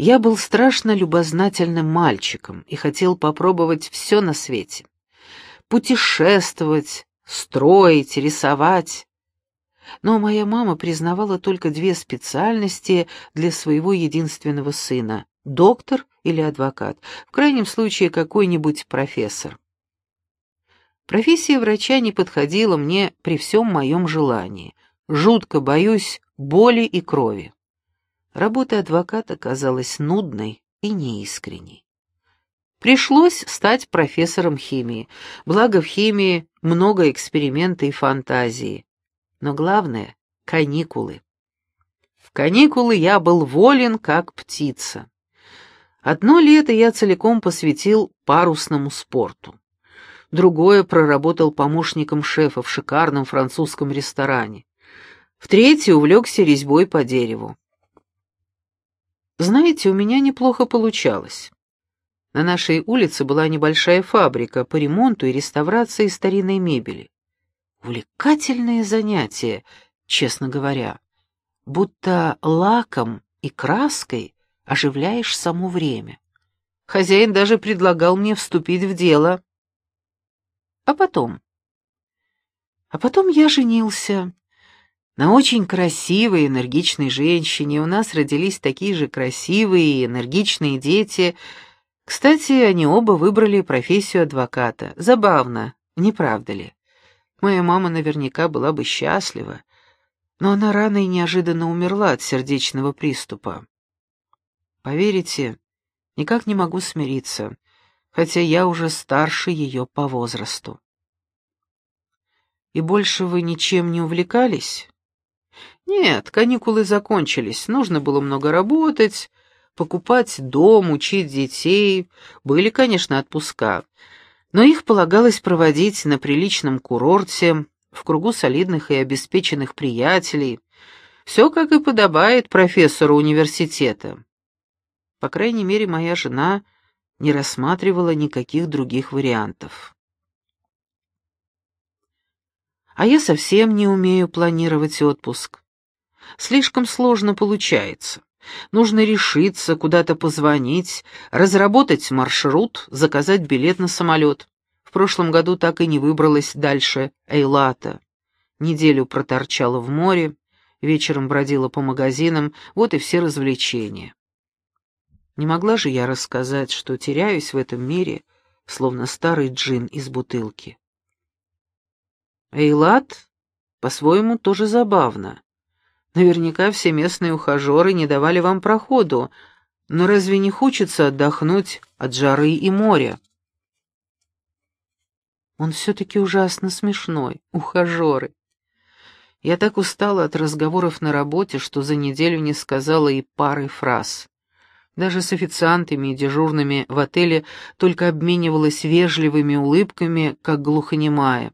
Я был страшно любознательным мальчиком и хотел попробовать все на свете. Путешествовать, строить, рисовать. Но моя мама признавала только две специальности для своего единственного сына — доктор или адвокат, в крайнем случае какой-нибудь профессор. Профессия врача не подходила мне при всем моем желании. Жутко боюсь боли и крови. Работа адвоката казалась нудной и неискренней. Пришлось стать профессором химии, благо в химии много эксперимента и фантазии. Но главное — каникулы. В каникулы я был волен, как птица. Одно лето я целиком посвятил парусному спорту. Другое проработал помощником шефа в шикарном французском ресторане. В третье увлекся резьбой по дереву. Знаете, у меня неплохо получалось. На нашей улице была небольшая фабрика по ремонту и реставрации старинной мебели. Увлекательное занятие, честно говоря. Будто лаком и краской оживляешь само время. Хозяин даже предлагал мне вступить в дело. А потом? А потом я женился. На очень красивой, энергичной женщине у нас родились такие же красивые и энергичные дети. Кстати, они оба выбрали профессию адвоката. Забавно, не правда ли? Моя мама наверняка была бы счастлива, но она рано и неожиданно умерла от сердечного приступа. Поверите, никак не могу смириться, хотя я уже старше ее по возрасту. И больше вы ничем не увлекались? Нет, каникулы закончились, нужно было много работать, покупать дом, учить детей. Были, конечно, отпуска, но их полагалось проводить на приличном курорте, в кругу солидных и обеспеченных приятелей. Все, как и подобает профессору университета. По крайней мере, моя жена не рассматривала никаких других вариантов. А я совсем не умею планировать отпуск. Слишком сложно получается. Нужно решиться, куда-то позвонить, разработать маршрут, заказать билет на самолет. В прошлом году так и не выбралась дальше Эйлата. Неделю проторчала в море, вечером бродила по магазинам, вот и все развлечения. Не могла же я рассказать, что теряюсь в этом мире, словно старый джин из бутылки. Эйлат по-своему тоже забавно. Наверняка все местные ухажеры не давали вам проходу, но разве не хочется отдохнуть от жары и моря? Он все-таки ужасно смешной, ухажеры. Я так устала от разговоров на работе, что за неделю не сказала и пары фраз. Даже с официантами и дежурными в отеле только обменивалась вежливыми улыбками, как глухонемая.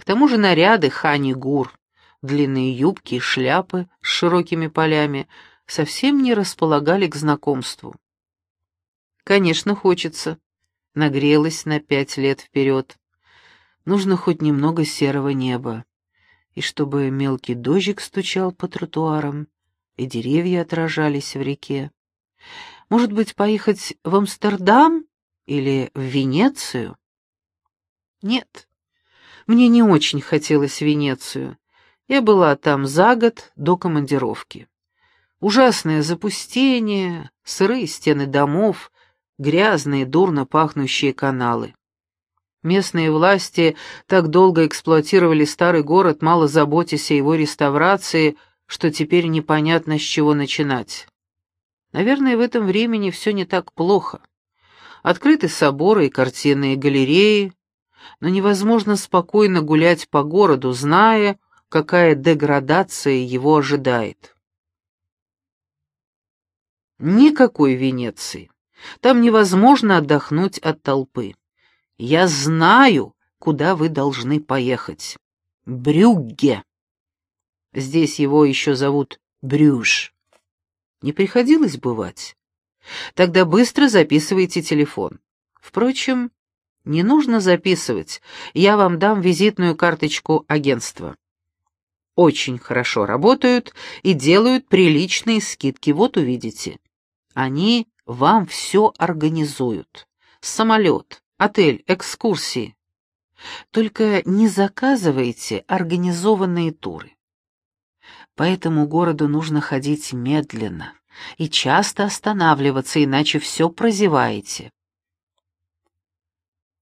К тому же наряды Хани Гур длинные юбки и шляпы с широкими полями совсем не располагали к знакомству. Конечно, хочется. Нагрелась на пять лет вперед. Нужно хоть немного серого неба. И чтобы мелкий дождик стучал по тротуарам, и деревья отражались в реке. Может быть, поехать в Амстердам или в Венецию? Нет, мне не очень хотелось Венецию. Я была там за год до командировки. Ужасное запустение, сырые стены домов, грязные, дурно пахнущие каналы. Местные власти так долго эксплуатировали старый город, мало заботясь о его реставрации, что теперь непонятно, с чего начинать. Наверное, в этом времени все не так плохо. Открыты соборы и картинные галереи, но невозможно спокойно гулять по городу, зная, какая деградация его ожидает. Никакой Венеции. Там невозможно отдохнуть от толпы. Я знаю, куда вы должны поехать. Брюгге. Здесь его еще зовут Брюш. Не приходилось бывать? Тогда быстро записывайте телефон. Впрочем, не нужно записывать. Я вам дам визитную карточку агентства очень хорошо работают и делают приличные скидки, вот увидите. Они вам все организуют. Самолет, отель, экскурсии. Только не заказывайте организованные туры. По этому городу нужно ходить медленно и часто останавливаться, иначе все прозеваете.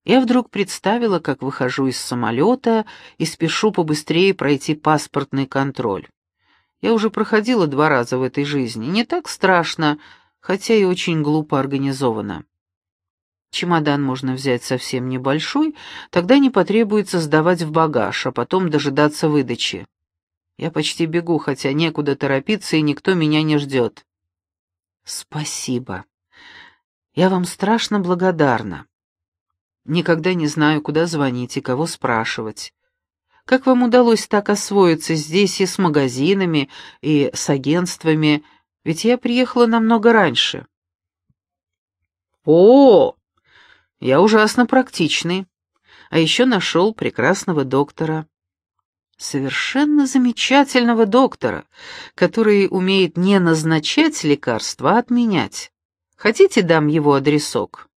Я вдруг представила, как выхожу из самолета и спешу побыстрее пройти паспортный контроль. Я уже проходила два раза в этой жизни. Не так страшно, хотя и очень глупо организовано. Чемодан можно взять совсем небольшой, тогда не потребуется сдавать в багаж, а потом дожидаться выдачи. Я почти бегу, хотя некуда торопиться, и никто меня не ждет. Спасибо. Я вам страшно благодарна. Никогда не знаю, куда звонить и кого спрашивать. Как вам удалось так освоиться здесь и с магазинами, и с агентствами, ведь я приехала намного раньше. О, я ужасно практичный. А еще нашел прекрасного доктора. Совершенно замечательного доктора, который умеет не назначать лекарства, а отменять. Хотите, дам его адресок?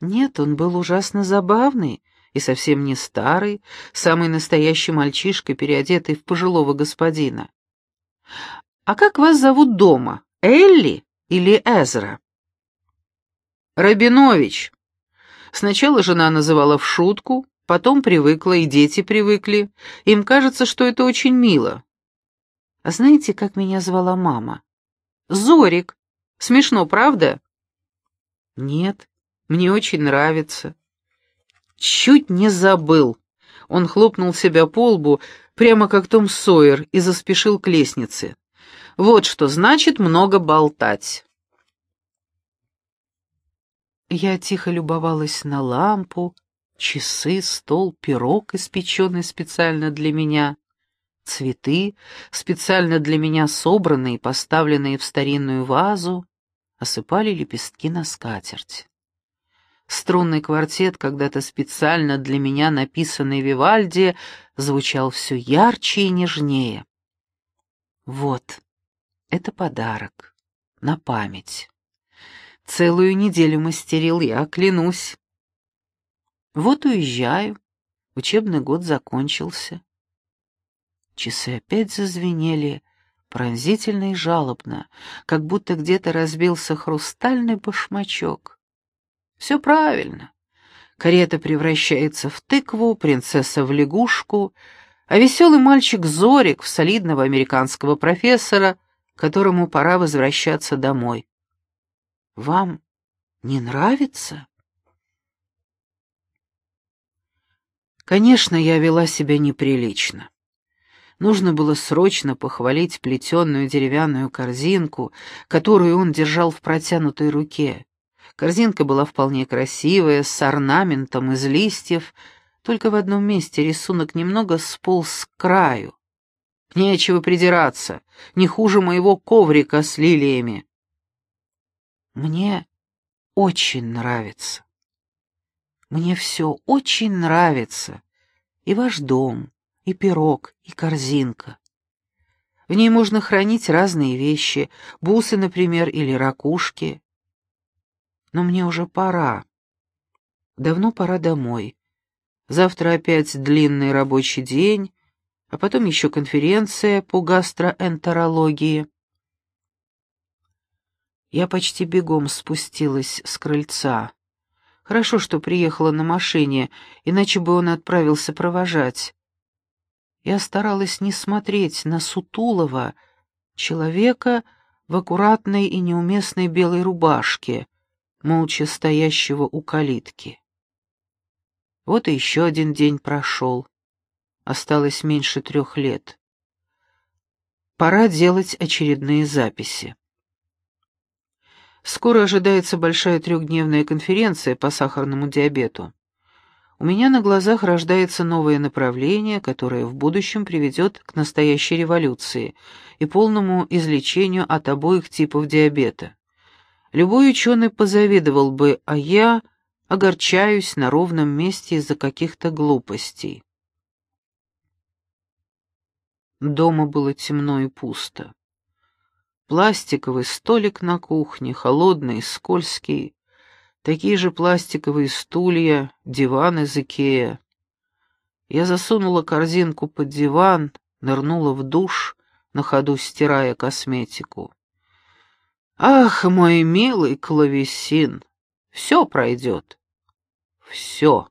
Нет, он был ужасно забавный и совсем не старый, самый настоящий мальчишка, переодетый в пожилого господина. «А как вас зовут дома, Элли или Эзра?» «Рабинович». Сначала жена называла в шутку, потом привыкла, и дети привыкли. Им кажется, что это очень мило. А знаете, как меня звала мама? Зорик. Смешно, правда? Нет, мне очень нравится». «Чуть не забыл». Он хлопнул себя по лбу, прямо как Том Сойер, и заспешил к лестнице. «Вот что значит много болтать». Я тихо любовалась на лампу, часы, стол, пирог, испеченный специально для меня, цветы, специально для меня собранные и поставленные в старинную вазу, осыпали лепестки на скатерть. Струнный квартет, когда-то специально для меня написанный Вивальди, звучал все ярче и нежнее. Вот, это подарок, на память. Целую неделю мастерил я, клянусь. Вот уезжаю, учебный год закончился. Часы опять зазвенели, пронзительно и жалобно, как будто где-то разбился хрустальный башмачок. Все правильно. Карета превращается в тыкву, принцесса в лягушку, а веселый мальчик Зорик в солидного американского профессора, которому пора возвращаться домой. Вам не нравится? Конечно, я вела себя неприлично. Нужно было срочно похвалить плетеную деревянную корзинку, которую он держал в протянутой руке. Корзинка была вполне красивая, с орнаментом из листьев, только в одном месте рисунок немного сполз к краю. Нечего придираться, не хуже моего коврика с лилиями. Мне очень нравится. Мне все очень нравится. И ваш дом, и пирог, и корзинка. В ней можно хранить разные вещи, бусы, например, или ракушки. Но мне уже пора. Давно пора домой. Завтра опять длинный рабочий день, а потом еще конференция по гастроэнтерологии. Я почти бегом спустилась с крыльца. Хорошо, что приехала на машине, иначе бы он отправился провожать. Я старалась не смотреть на Сутулова, человека в аккуратной и неуместной белой рубашке, молча стоящего у калитки. Вот и еще один день прошел. Осталось меньше трех лет. Пора делать очередные записи. Скоро ожидается большая трехдневная конференция по сахарному диабету. У меня на глазах рождается новое направление, которое в будущем приведет к настоящей революции и полному излечению от обоих типов диабета. Любой ученый позавидовал бы, а я огорчаюсь на ровном месте из-за каких-то глупостей. Дома было темно и пусто. Пластиковый столик на кухне, холодный, скользкий. Такие же пластиковые стулья, диван из Икея. Я засунула корзинку под диван, нырнула в душ, на ходу стирая косметику. Ах, мой милый клавесин, все пройдет. Все.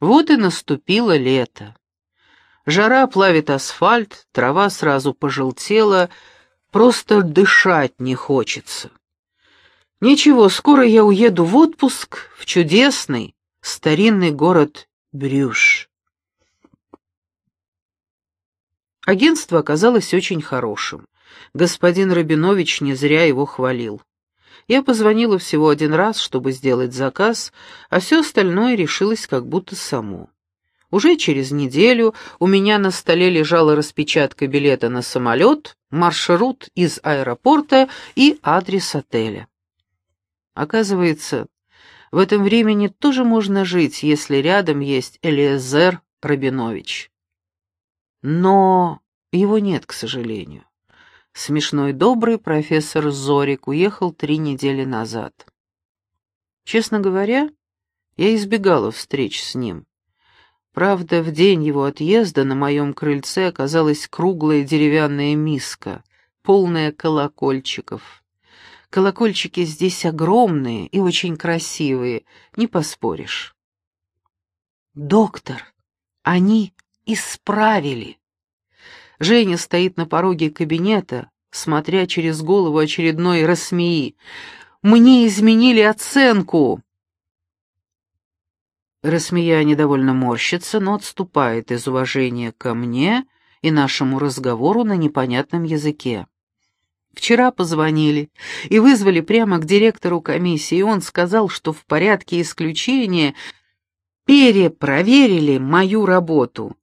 Вот и наступило лето. Жара плавит асфальт, трава сразу пожелтела, просто дышать не хочется. Ничего, скоро я уеду в отпуск в чудесный старинный город Брюш. Агентство оказалось очень хорошим. Господин Рабинович не зря его хвалил. Я позвонила всего один раз, чтобы сделать заказ, а все остальное решилось как будто само. Уже через неделю у меня на столе лежала распечатка билета на самолет, маршрут из аэропорта и адрес отеля. Оказывается, в этом времени тоже можно жить, если рядом есть Элиезер Рабинович. Но его нет, к сожалению. Смешной добрый профессор Зорик уехал три недели назад. Честно говоря, я избегала встреч с ним. Правда, в день его отъезда на моем крыльце оказалась круглая деревянная миска, полная колокольчиков. Колокольчики здесь огромные и очень красивые, не поспоришь. «Доктор, они исправили!» Женя стоит на пороге кабинета, смотря через голову очередной рассмеи. «Мне изменили оценку!» Рассмея недовольно морщится, но отступает из уважения ко мне и нашему разговору на непонятном языке. Вчера позвонили и вызвали прямо к директору комиссии, и он сказал, что в порядке исключения перепроверили мою работу.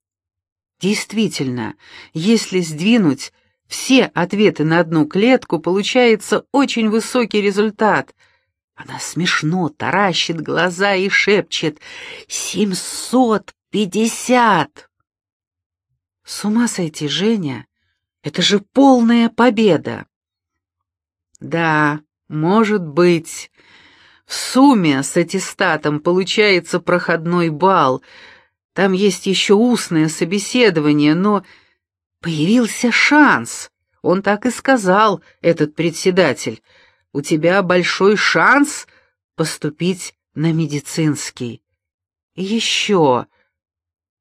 Действительно, если сдвинуть все ответы на одну клетку, получается очень высокий результат — она смешно таращит глаза и шепчет «Семьсот пятьдесят!» С ума сойти, Женя! Это же полная победа! Да, может быть. В сумме с аттестатом получается проходной балл. Там есть еще устное собеседование, но появился шанс. Он так и сказал, этот председатель — у тебя большой шанс поступить на медицинский. И еще...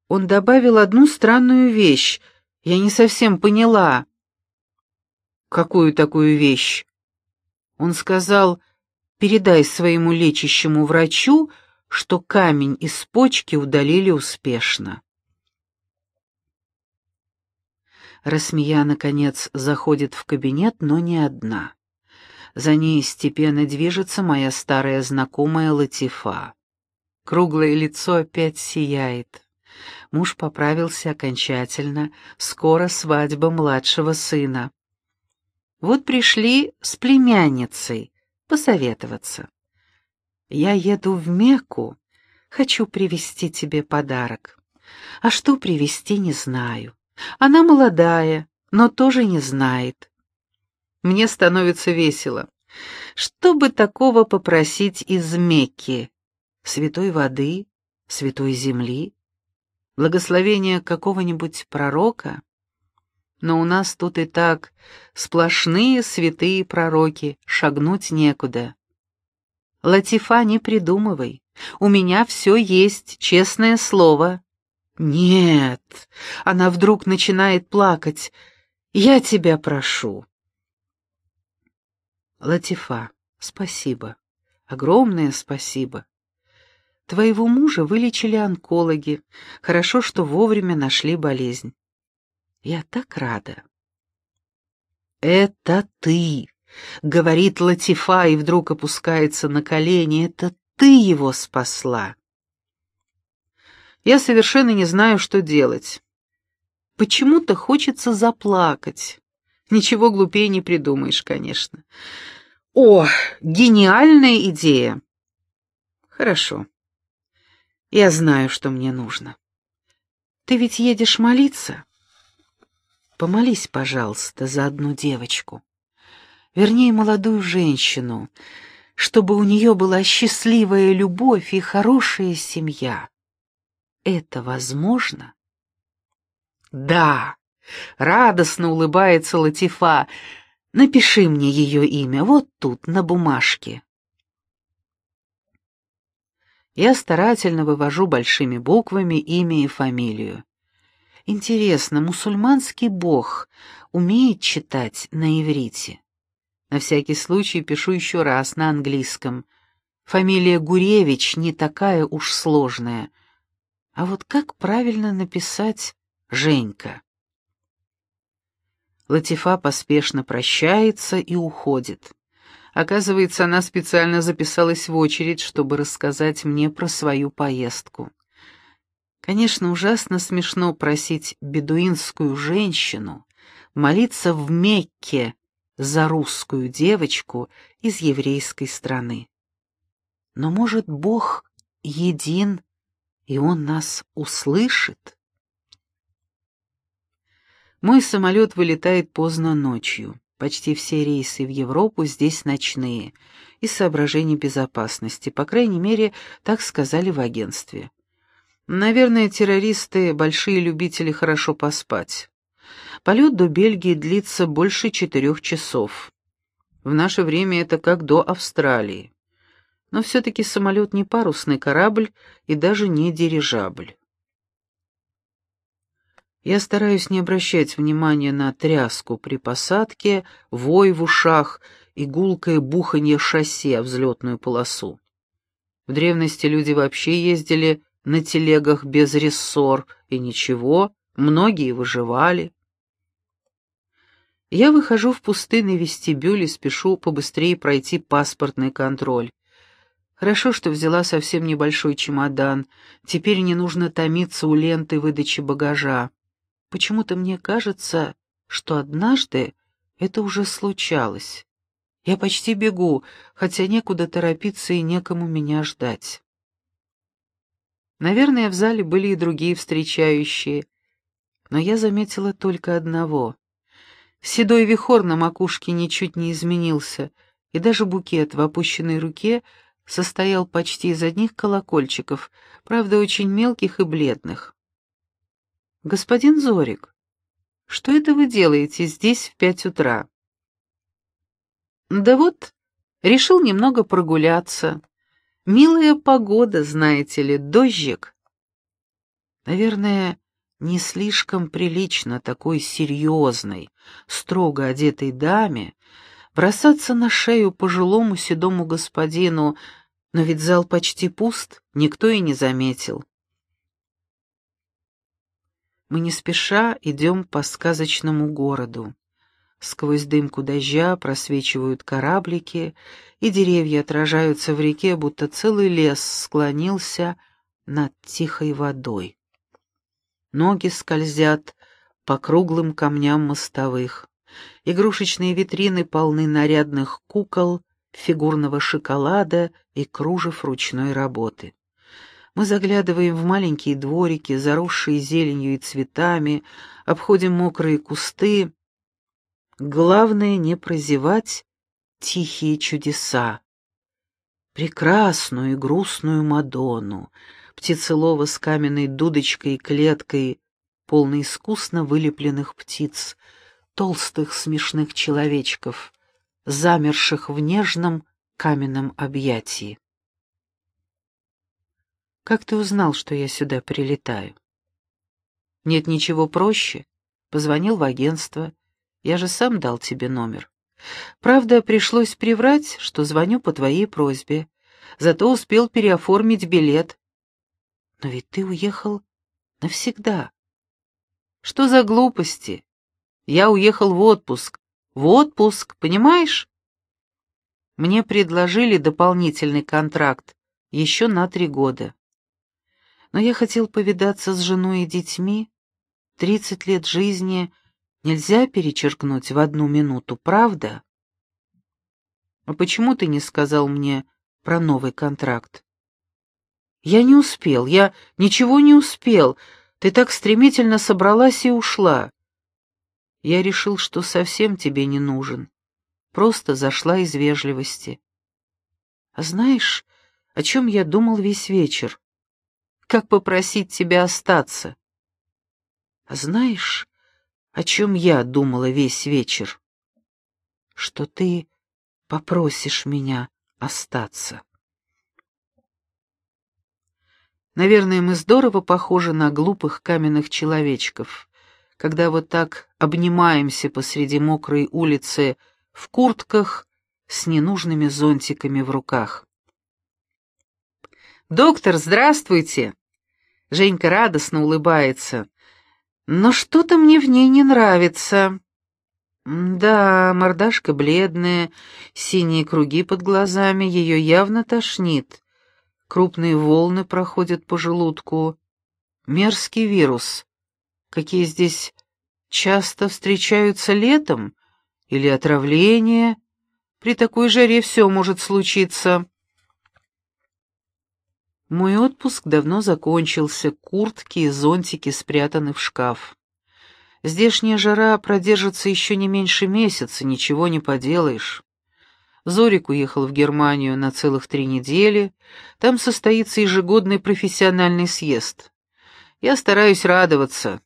Он добавил одну странную вещь. Я не совсем поняла. Какую такую вещь? Он сказал, передай своему лечащему врачу, что камень из почки удалили успешно. Расмея, наконец, заходит в кабинет, но не одна. За ней степенно движется моя старая знакомая Латифа. Круглое лицо опять сияет. Муж поправился окончательно, скоро свадьба младшего сына. Вот пришли с племянницей посоветоваться. Я еду в Мекку, хочу привезти тебе подарок. А что привезти, не знаю. Она молодая, но тоже не знает. Мне становится весело. Что бы такого попросить из Мекки? Святой воды, святой земли, благословения какого-нибудь пророка? Но у нас тут и так сплошные святые пророки, шагнуть некуда. Латифа, не придумывай, у меня все есть, честное слово. Нет, она вдруг начинает плакать. Я тебя прошу. Латифа, спасибо. Огромное спасибо. Твоего мужа вылечили онкологи. Хорошо, что вовремя нашли болезнь. Я так рада. Это ты, говорит Латифа и вдруг опускается на колени. Это ты его спасла. Я совершенно не знаю, что делать. Почему-то хочется заплакать. Ничего глупее не придумаешь, конечно. О, гениальная идея. Хорошо. Я знаю, что мне нужно. Ты ведь едешь молиться? Помолись, пожалуйста, за одну девочку. Вернее, молодую женщину, чтобы у нее была счастливая любовь и хорошая семья. Это возможно? Да, радостно улыбается Латифа. Напиши мне ее имя вот тут, на бумажке. Я старательно вывожу большими буквами имя и фамилию. Интересно, мусульманский бог умеет читать на иврите? На всякий случай пишу еще раз на английском. Фамилия Гуревич не такая уж сложная. А вот как правильно написать «Женька»? Латифа поспешно прощается и уходит. Оказывается, она специально записалась в очередь, чтобы рассказать мне про свою поездку. Конечно, ужасно смешно просить бедуинскую женщину молиться в Мекке за русскую девочку из еврейской страны. Но, может, Бог един, и Он нас услышит? Мой самолет вылетает поздно ночью. Почти все рейсы в Европу здесь ночные, из соображений безопасности, по крайней мере, так сказали в агентстве. Наверное, террористы — большие любители хорошо поспать. Полет до Бельгии длится больше четырех часов. В наше время это как до Австралии. Но все-таки самолет не парусный корабль и даже не дирижабль. Я стараюсь не обращать внимания на тряску при посадке, вой в ушах и гулкое буханье шасси о взлетную полосу. В древности люди вообще ездили на телегах без рессор, и ничего, многие выживали. Я выхожу в пустынный вестибюль и спешу побыстрее пройти паспортный контроль. Хорошо, что взяла совсем небольшой чемодан, теперь не нужно томиться у ленты выдачи багажа. Почему-то мне кажется, что однажды это уже случалось. Я почти бегу, хотя некуда торопиться и некому меня ждать. Наверное, в зале были и другие встречающие, но я заметила только одного. Седой вихор на макушке ничуть не изменился, и даже букет в опущенной руке состоял почти из одних колокольчиков, правда, очень мелких и бледных. «Господин Зорик, что это вы делаете здесь в пять утра?» «Да вот, решил немного прогуляться. Милая погода, знаете ли, дождик. Наверное, не слишком прилично такой серьезной, строго одетой даме бросаться на шею пожилому седому господину, но ведь зал почти пуст, никто и не заметил. Мы не спеша идем по сказочному городу. Сквозь дымку дождя просвечивают кораблики, и деревья отражаются в реке, будто целый лес склонился над тихой водой. Ноги скользят по круглым камням мостовых. Игрушечные витрины полны нарядных кукол, фигурного шоколада и кружев ручной работы. Мы заглядываем в маленькие дворики, заросшие зеленью и цветами, обходим мокрые кусты, Главное не прозевать тихие чудеса. Прекрасную и грустную Мадонну, птицелова с каменной дудочкой и клеткой, полной искусно вылепленных птиц, толстых смешных человечков, замерших в нежном каменном объятии. «Как ты узнал, что я сюда прилетаю?» «Нет ничего проще. Позвонил в агентство, я же сам дал тебе номер. Правда, пришлось приврать, что звоню по твоей просьбе. Зато успел переоформить билет. Но ведь ты уехал навсегда. Что за глупости? Я уехал в отпуск. В отпуск, понимаешь? Мне предложили дополнительный контракт еще на три года. Но я хотел повидаться с женой и детьми. Тридцать лет жизни нельзя перечеркнуть в одну минуту, правда? А почему ты не сказал мне про новый контракт? Я не успел, я ничего не успел. Ты так стремительно собралась и ушла. Я решил, что совсем тебе не нужен. Просто зашла из вежливости. А знаешь, о чем я думал весь вечер? Как попросить тебя остаться? А знаешь, о чем я думала весь вечер? Что ты попросишь меня остаться. Наверное, мы здорово похожи на глупых каменных человечков, когда вот так обнимаемся посреди мокрой улицы в куртках с ненужными зонтиками в руках. «Доктор, здравствуйте!» Женька радостно улыбается. «Но что-то мне в ней не нравится». Да, мордашка бледная, синие круги под глазами, ее явно тошнит. Крупные волны проходят по желудку. Мерзкий вирус. Какие здесь часто встречаются летом? Или отравление? При такой жаре все может случиться. Мой отпуск давно закончился, куртки и зонтики спрятаны в шкаф. Здешняя жара продержится еще не меньше месяца, ничего не поделаешь. Зорик уехал в Германию на целых три недели. Там состоится ежегодный профессиональный съезд. Я стараюсь радоваться.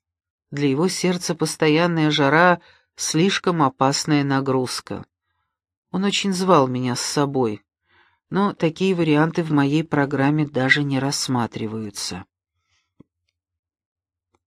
Для его сердца постоянная жара — слишком опасная нагрузка. Он очень звал меня с собой, но такие варианты в моей программе даже не рассматриваются.